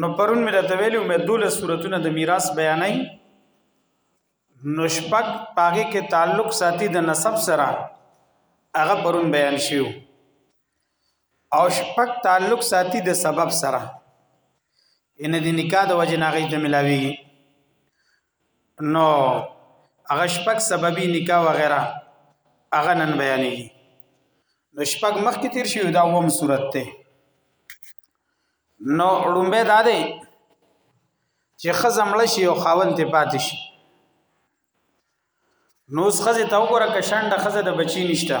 نو پرون مې راته ویلو مې دوله صورتونه د میراث بیانای نو شپک پاګه کې تعلق ساتي د نسب سره هغه پرون بیان شیو او شپک تعلق ساتي د سبب سره ان د نکاح د وجه ناغې ته ملاوي نو هغه شپږ سببي نکاح وغیرہ هغه نن بیانې نو شپږ مخ کې تیر شي دا ووم صورت ته نو لومبه دا دی چې خزمړ شي او خاون ته پاتې شي نو خزه ته وګوره کشان د خزه د بچی نشته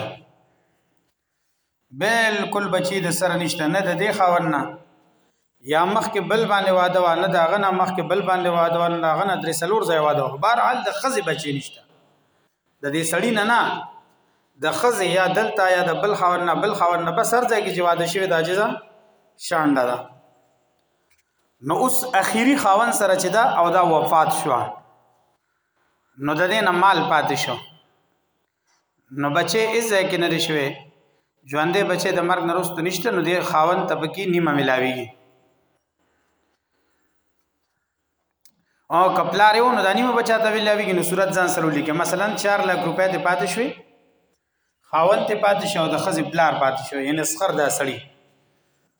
بالکل بچی د سره نشته نه د دې خاون نه یا مخ کې بل باندې واده و نه دا غنه مخ کې بل باندې واده و نه دا غنه درې سلور ځای واده و بهر حال د خزي بچی نشته د دې سړی نه نه د خزه یا دلتا یا د بل خاور نه بل خاور نه بس هر ځای کې جواده شوی د اجزا شانډه ده نو اوس اخیری خاون سره چې دا او دا وفات شو نو د دې نه مال پاتې شو نو بچي ایزه کې نه شوي ژوندې بچي د مرګ نرستو نشته نو د خاون تبکی نیمه ملاویږي او کپلار یو نو د نیمه بچا ته ملاویږي نو صورت ځان سره لیکه مثلا 4 لک روپۍ ته پاتې شوي خاون ته پاتې شو د خزې بلار پاتې شو یعنی سخر دا سړی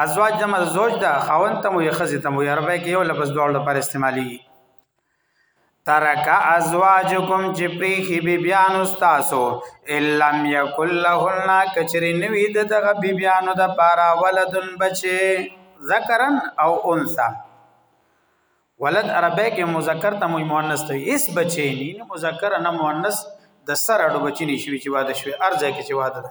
ازواج جمع زوج ده خاون ته مو یا خزه ته مو یا ربای کې یو لفظ دوړ لپاره استعمالي ترک ازواجکم چې پریخي بی بیان استاسو الم یکل لهن کچری نوی د دغه بی بیانو د پارا ولدن بچي ذکرن او انثى ولد عربی کې مذکر ته مو مؤنث ته اس بچي نه مذکر نه مؤنث د سره اډو بچی نشوي چې واده شوی ارزه کې چې واده ده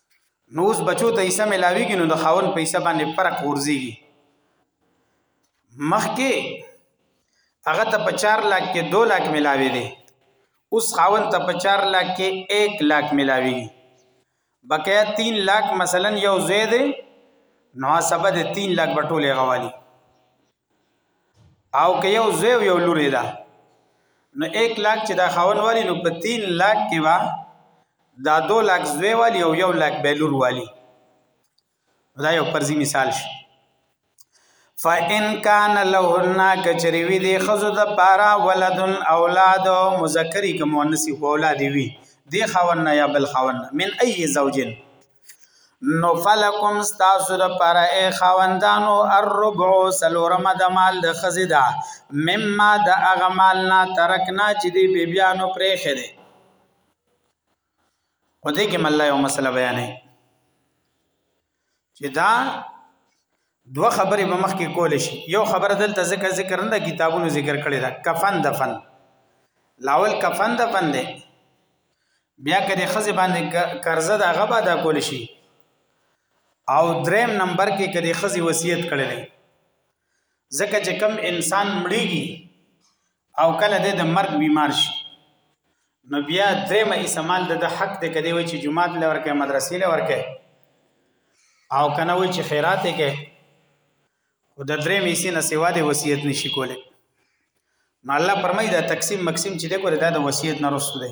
نو اوس بچو ته حصہ ملاويږي نو د خاون په حصہ باندې فرق ورزيږي مخکې هغه ته په 4 لاک کې 2 لاک ملاوي دي اوس خاون ته په 4 لاک کې 1 لاک ملاوي بقیا 3 لاک مثلا یو زوی دی نو سبا د 3 لاک بټولې غوالي او که یو زوی یو لوري ده نو 1 لاک چې دا خاون والی نو په 3 لاک کې وا دا 2 لاک زوی والی او یو لاک به لور والی دا یو فرضي مثال شي فإن كان لهن کچری وی دی خزو د پارا ولدن اولاد مذکری که مؤنثی اولاد وی دی خاون یا بل خاون من ای زوجین نو فلکم ستاسو د پاره اے خواندانو الربع سلورم د مال د خزی دا مما د اغمال نا ترکنا چې دی بی بیانو پرې خره او دې کې مله یو مسله بیانې چې دا دوه خبرې به مخکې کول شي یو خبر دلته ذکر ذکر نه کتابونو ذکر کړی دا کفن دفن لاول کفن دفن دی بیا کله خزه باندې قرضه دا غبا دا کول شي او دریم نمبر کې کله خزه وصیت کړی دی ځکه چې کم انسان مړیږي او کله د مرګ بیمار شي نو بیا درېمه استعمال د حق د کدی وی چې جمعات لور کې مدرسې لور کې او کنه وی چې خیرات کې او د درېم یې نه سیوا د وصیت نشي کوله نو الله پرمای دا تقسیم مقسم چې د ګوره دا د وصیت نه رسو دی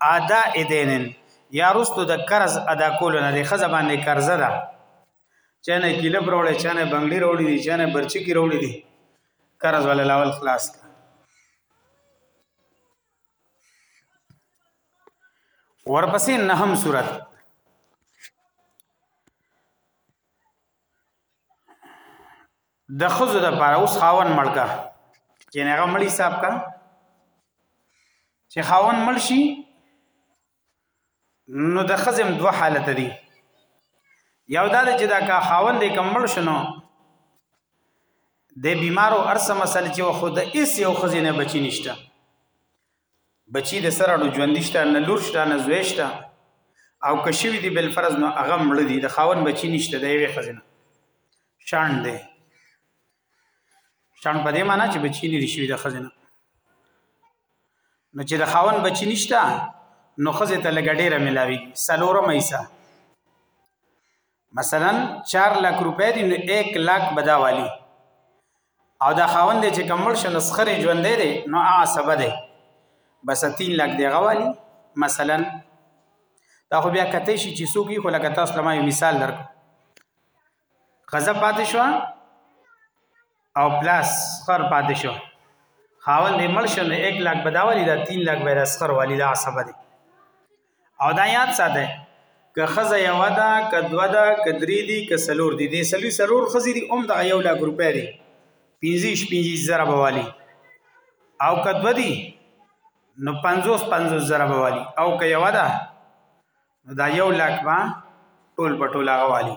ادا ادینن یا رستو د قرض ادا کول نه دی خزه باندې قرض ده چانه کیله پروړې چانه بنگړي روړي دي چانه برچی کی روړي دي قرض ول لاول خلاص کا ورپسې نهم صورت د خزو د پاره اوس خاون مړکا چې نه هغه مړی صاحب کا چې خاون مړ شي نو د خزم دوه حالت دي یو دا چې دا کا خاون دې کم مړ شنو د بیمارو ارسه مسل چې خود اس یو خزینه بچی نشته بچی د سره نو ژوند شته نه لور شته نه زوی شته او که شوی دی بل فرض نو هغه مړ دی د خاون بچی نشته دی وی خزنه شان دی شان په دې معنی چې بچی نه شوی د خزنه نو چې د خاون بچی نشته نو خزه ته لګډېره ملاوي سلورم ایسا مثلا 4 لک روپے دی نو 1 لک بداوالی او دا خاوند چې کمل شو نو سخري ژوند دی نو هغه سبب دی بس 3 لک دی غوالي مثلا دا خو بیا کته شي چې سوګي خو لکه تاسو لمه مثال درک غزا پاتې شو او پلاس خر پاتې شو خاوند یې مړ شو نو 1 لک بداوالي دا 3 لک به سخر والي دا سبب دی او دا یاد ساته که خزه یو ده که دو ده که درې دي که سلور دي دې سلوي سلور خزي دي اوم دغه یو لاک روپۍ دي پنځیش پنځیش زره به والي او که دو دي نو پنځوس پنځوس زره به والي او که یو ده نو دا یو لاک به ټول په ټول هغه والي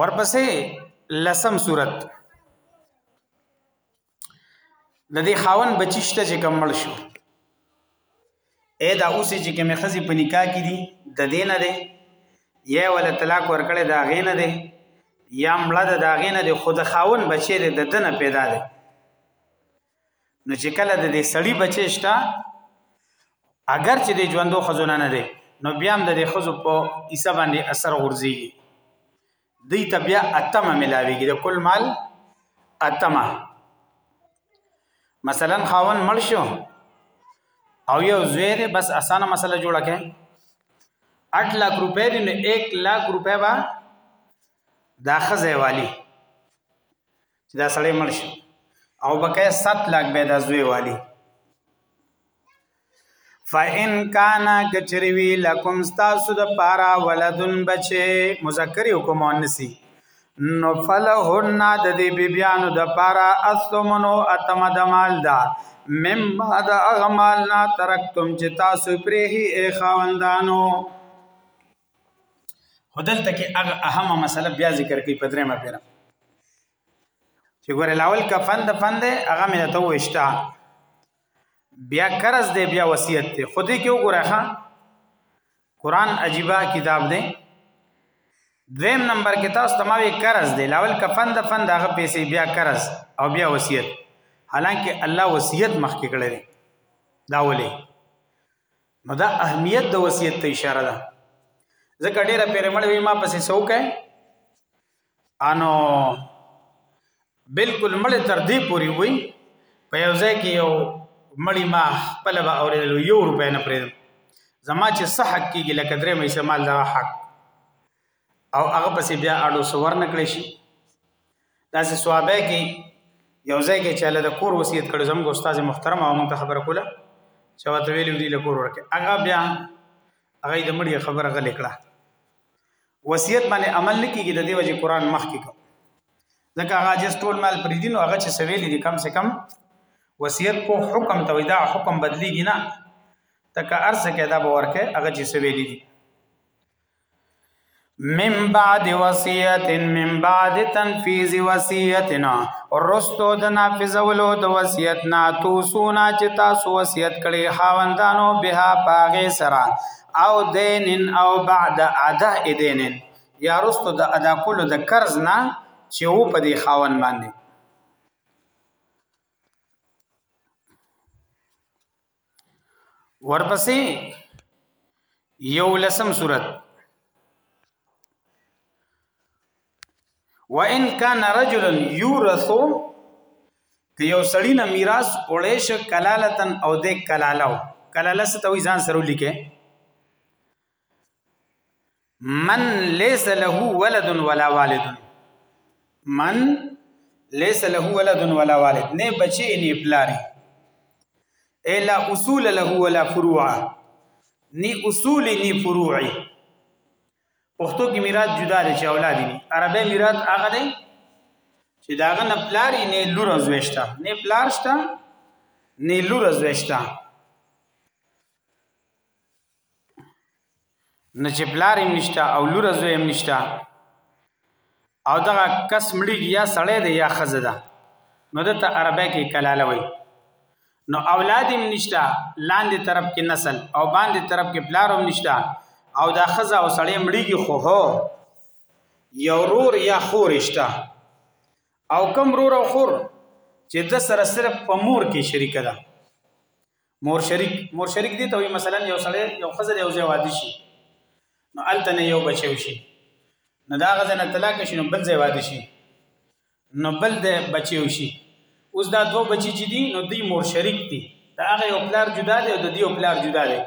ورپسې لسم صورت د دې خاون بچیشته چې کمل شو اې دا اوسې چې کومه خزي په نکاح کې دي د دین نه دی یا ول طلاق ورکړي دا غین نه دی یا مړه د داغې نه دی خود خاون بچی دی د دنه پیدا دی نو چې کله د دې سړی بچی شته اگر چې د ژوندو خزونه نه دی نو بیا هم د دې خزو په حصہ باندې اثر غورځيږي دی ته بیا اتمه ملاويږي د کل مال اتمه مثلا خاون مړ شو او یو زویر بس اسانه مسله جوړه کړي 8 لک روپے دی نو 1 لک روپے با دا خزه والی چې دا سړی مړ شي او بکې 7 لاک به دا زوی والی فإن کان کچریوی لکم تاسو د پارا ولدن بچي مذکر او کوم انسی نو فلهن د دې بیبیانو د پارا اسلمنو اتم د مال دا مم بعد اغمالنا ترکتم چې تاسو پرې هی خواندانو خدل ته کې هغه اهمه مسله بیا ذکر کوي په درېمه پیره چې ګوره لاول کفن د فن ده هغه مې ته وښتا بیا قرض دی بیا وصیت دی خو دې کې وګوره ښا قران عجیبا کتاب دی دویم نمبر کې تاسو تماوي قرض دی لاول کفن د فن دغه پیسې بیا قرض او بیا وصیت حالانکه الله وصیت مخکې کړی دی دا ولې نو دا اهمیت د وصیت ته اشاره ده ځکه ډیره پیره مړ وی ما پسې سوکه انو بالکل مړ تر دې پوری وی په یو ځای کې یو مړی ما خپل به اورېدل یو روپې نه پرې زما چې صحت کېږي لکه درې مې سمال دا حق او هغه پسې بیا اړو سور نکړي شي دا سه صحابه کې یو ځای کې چې له کور وصیت کړو زموږ استاد محترم او موږ خبره کوله چې وته ویلو دی له کور ورکه هغه بیا هغه د مړي خبره غلې کړه وصیت باندې عمل نکېږي د دې وجه قران مخ کې کو ځکه هغه جس ټول مال پر دین او هغه چې سویل دي کم سے کم وصیت کو حکم تویدا حکم بدلیږي نه تک ارزه کې دا باور کې هغه چې سویل دي من بعد وصیت من بعد تنفیذ وصیتنا رستو د نافذولو د وصیت نا تو سونا چې تاسو وصیت کړي خاوندانو بها پاغه سرا او دینن او بعد ادا دینن یا رستو د ادا کولو د قرض نه چې و په دې خاون باندې ورپسې یو لسم صورت وان کان رجل یورث که یو سړی نه میراث وړې ش کلالتن او د کلاله کلاله ستوي ځان سره لیکه من ليس له ولد ولا والد من ليس له ولد ولا والد نه بچي نه پلاري الا اصول له ولا فروع ني اصول ني فروعي پښتو کې میراث جدا دي چې اولاد دي عربي میراث هغه دي چې داغه نه پلار نه لور زوښتا نه پلار شتا نه لور زوښتا نه چې پلار هم نشته او لور زوی هم نشته او دغه کس مړیږي یا سړی دی یا ښځه ده نو د ته عربی کې کلاله وي نو اولاد هم نشته لاندې طرف کې نسل او باندې طرف کې پلار هم نشته او دا ښځه او سړی مړیږي خو هو یو رور یا خور شته او کم رور او خور چې د سره صرف په مور کې شریک ده مور شریک مور شریک دي ته وي مثلا یو سړی یو خزر یو ځای وادي شي نو الته نه یو بچي شي نو دا غزه نه طلاق شي نو بل ځای وادي شي نو بل د بچي شي اوس دا دوه بچي چې دي نو دوی مور شریک دي دا هغه یو پلار جدا دی او د دې پلار جدا دی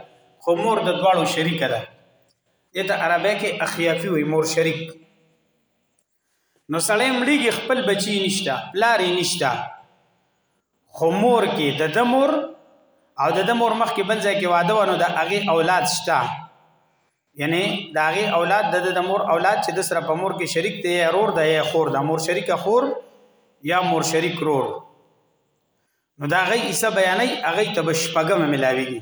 خو مور د دواړو شریک ده دته عربی کې اخیافي وي مور شریک نو سړی مړیږي خپل بچی نشته پلار یې نشته خو مور کې د د مور او د د مور مخ کې بل ځای کې واده ونه د هغه اولاد شته یعنی د هغه اولاد د د مور اولاد چې د سره په مور کې شریک دی یا رور دی یا خور د مور شریک خور یا مور شریک رور نو دا غي عیسی بیانې هغه ته بشپګم ملاويږي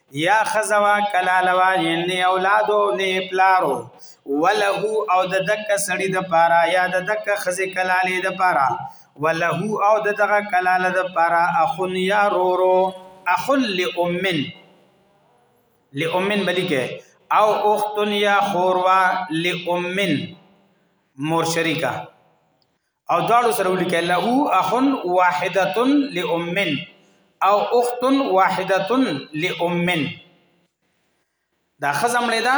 یا خزوا کلالوا یعنی اولادو نه پلارو وله او د دک سړی د پارا یا د دک خزه کلاله د پارا وله او د دغه کلاله د پارا اخون یا رورو اخل لامن لامن بلیکه او اختن یا خوروا لامن مور شریکه او دواړو سره ولیکه له اخ واحده لام او اخت واحده لام دا خزم لیدا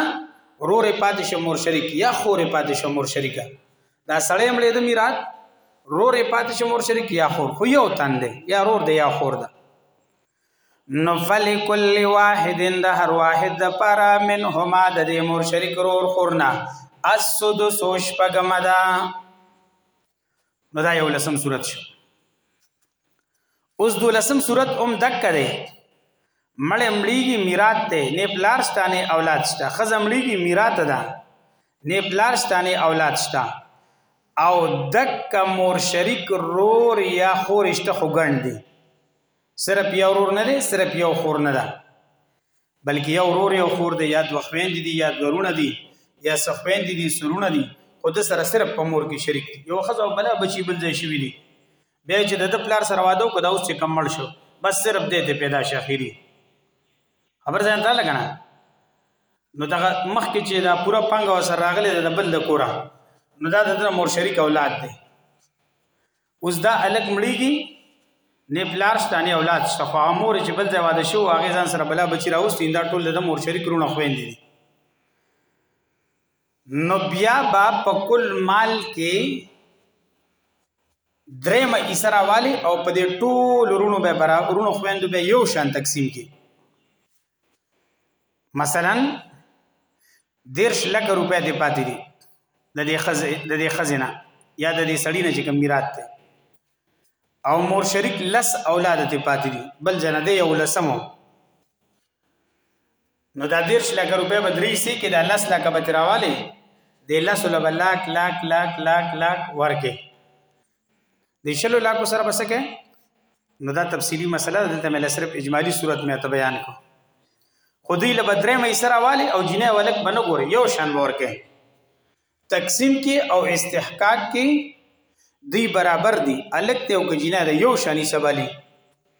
رور پاتې شمور شریک یا خور پاتې شمور شریک دا سړی هم لیدا میراث رور پاتې شمور شریک یا خور خو یو تن دی یا رور دی یا خور ده نو فلکل واحد د هر واحد د پارا من هما د دې مور شریک رور خورنا اسد سوش پغمدا نو دا یو لسم صورت شو اوس دو لسم صورت هم دک کړي مړ مړیږي میرات ته نه پلار ستانه اولاد شته خزم مړیږي میرات ده نه پلار ستانه اولاد شته او دک مور شریک رور یا خورشته خوګند دي صرف یو ورور نه دی صرف یو خور نه ده بلکې یو ورور یو خور دی یا دوه خویندې دي یا دوه رونه دي یا څه خویندې دي سرونه دي خو د سره صرف په مور کې شریک دي یو ښځه او بله بچي بل ځای شوي دي بیا چې د د پلار سره واده وکړ دا اوس چې کم مړ شو بس صرف دې ته پیدا شي اخیری خبر ځان ته لګنه نو دا مخکې چې دا پوره پنګ او سره راغلی د بل د کوره نو دا د مور شریک اولاد دی اوس دا الک مړیږي نه پلار شته نه اولاد شته خو هغه مور چې بل ځای واده شو هغه ځان سره بلا بچی راوستي دا ټول د مور شریک رونه خويندې دي نو بیا با په کل مال کې درېمه ایسرا والی او په دې ټول رونو به برابرونو خويندو به یو شان تقسیم کی مثلا دیرش لک روپے دی پاتې دي د دې خزه د دې خزینه یا د دې سړی نه چې کوم میراث ته او مور شریک لس اولاد ته پاتې دي بل جن دی یو لسمو نو دا دیرش لک روپے بدري سي کې دا لس لک بتراواله د لس لک لک لک لک لک ورکه د شلو علاقو سره بس کې نو دا تفصیلی مسله دلته مې صرف اجمالی صورت مې ته بیان کو خودی له بدرې مې سره والی او جنې ولک بنو ګور یو شان ور کې تقسیم کې او استحقاق کې دی برابر دی الک ته او جنې یو شانی سبالی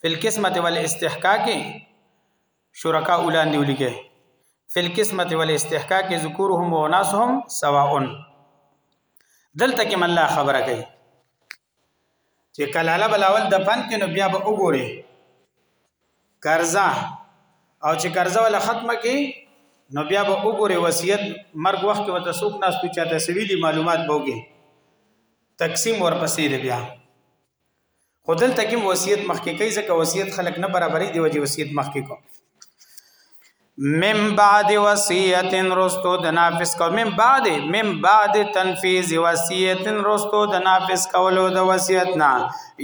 فی القسمت والاستحقاق شرکا اولان دی ولیکه فی القسمت والاستحقاق ذکورهم و اناسهم سواء دلته کې مله خبره کوي چې کلاله بلاول د فن کې نو بیا به وګوري قرضا او چې قرضا ولا ختمه کې نو بیا به وګوري وصیت مرګ وخت کې وته سوق ناس تو چاته سویلي معلومات بوګي تقسیم ورپسې دی بیا خو دلته کې وصیت مخکې کوي ځکه وصیت خلک نه برابرې دی وجه وصیت مخکې کو من بعد وصیت رستو د نافذ کو من بعد من بعد تنفیذ وصیت رستو د نافذ کولو د وصیت نه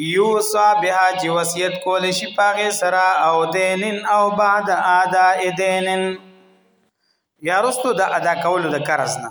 یوصا بها چې وصیت کول شي پاغه سرا او دینن او بعد ادا دینن یا رستو د ادا کولو د قرض نه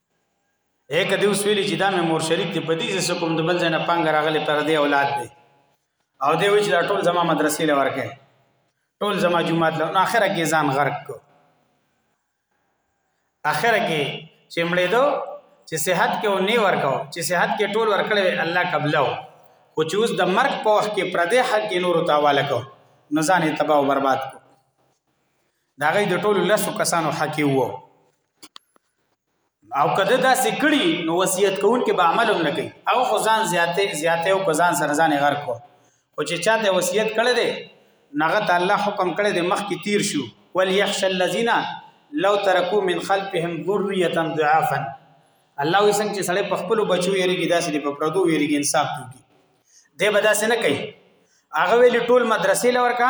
اې کدی اوس ویلی چې دا مې مور شریک دی په دې ځکه کوم د بل ځای نه پنګ راغلی پر دې اولاد دی او دی وچ دا ټول زما مدرسې لور کې ټول زما جمعات له اخره کې ځان غرق کو اخره کې چې مړې دو چې صحت کې و نه ورکاو چې صحت کې ټول ورکړې الله قبلو خو چې اوس د مرګ په وخت کې پر دې حق کې نور تاواله کو نزان تباہ او برباد کو دا غي د ټولو لسو کسانو حق وو او کله دا سکړي نو وصیت کوون کې به عمل هم نه کوي او خو ځان زیاته زیاته او ځان سره ځان غرق کو او چې چاته وصیت کړي دي نغه ته الله حکم کړي دي مخ کې تیر شو ول یخش الذین لو ترکو من خلفهم ذریه ضعافا الله وسنګ چې سړی په خپل بچو یریږي داسې په پردو یریږي انصاف کوي دی به داسې نه کوي هغه ویل ټول مدرسې لور کا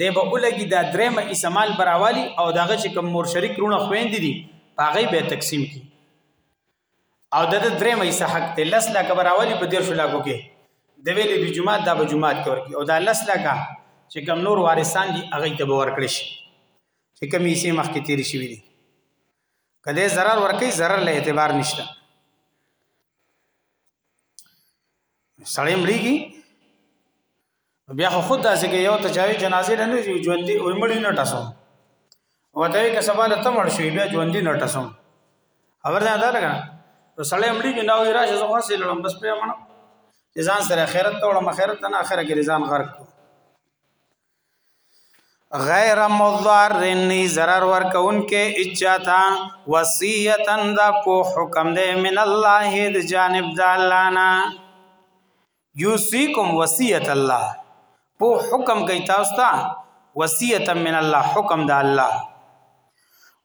دی به ولګي دا درېمه اسمال براوالي او داغه چې کوم مور شریک رونه خويندې دي هغه به تقسیم کی او د درېمه حصہ حق ته لس لا کبراوالي په دیر شو لاګو کې د ویلې د جمعه د به جمعه تور کی او دا لس لا کا چې کوم نور وارثان دي هغه ته به ورکړي شي چې کوم یې مخ کې تیر شي وي دي کله zarar ورکي zarar له اعتبار نشته سړی مړیږي بیا خو خود داسې کې یو تجاوی جنازې نه دی ژوند دی او مړی نه ټاسو وته کې سبا له تمړ شوی بیا ژوند دی نه ټاسو خبر ده دا لګا نو سړی مړیږي نو یې راشه زه خو سې لړم بس پرې مړم ځان سره خیرت ته وړم خیرت نه اخره کې ځان غرق کو غیر مضار نی zarar ور کون کې اچاتا وصیتن دا کو حکم دې من الله د جانب د الله نا یوسیکم وصیت الله په حکم کوي تاسو ته وصیت من الله حکم د الله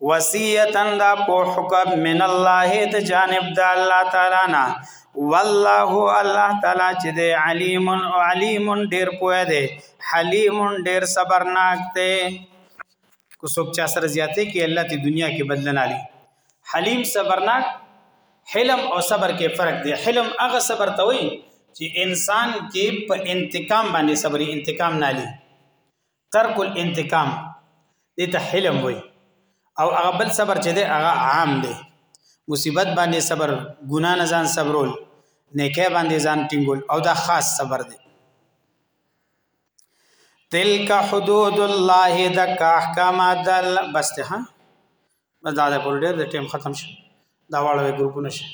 وصیتا دا په حکم من الله د جانب د الله تعالی نه والله الله تعالی چې دی علیم علیم ډیر پوهه دی حلیم ډیر صبرناک دی کو څوک چا سره زیاتې کې الله ته دنیا کې بدل نه لري حلیم صبرناک حلم او صبر کې فرق دی حلم هغه صبر ته وایي چې انسان کې په انتقام باندې صبري انتقام نه لري ترک الانتقام دې ته حلم وای او هغه بل صبر چې دی هغه عام دی مصیبت باندې صبر ګنا نه ځان صبرول نیکه باندې ځان ټینګول او دا خاص صبر دی تلک حدود الله دک احکامات دل بس ته ها بس دا پر ډېر د ټیم ختم شي دا واړه ګروپونه شي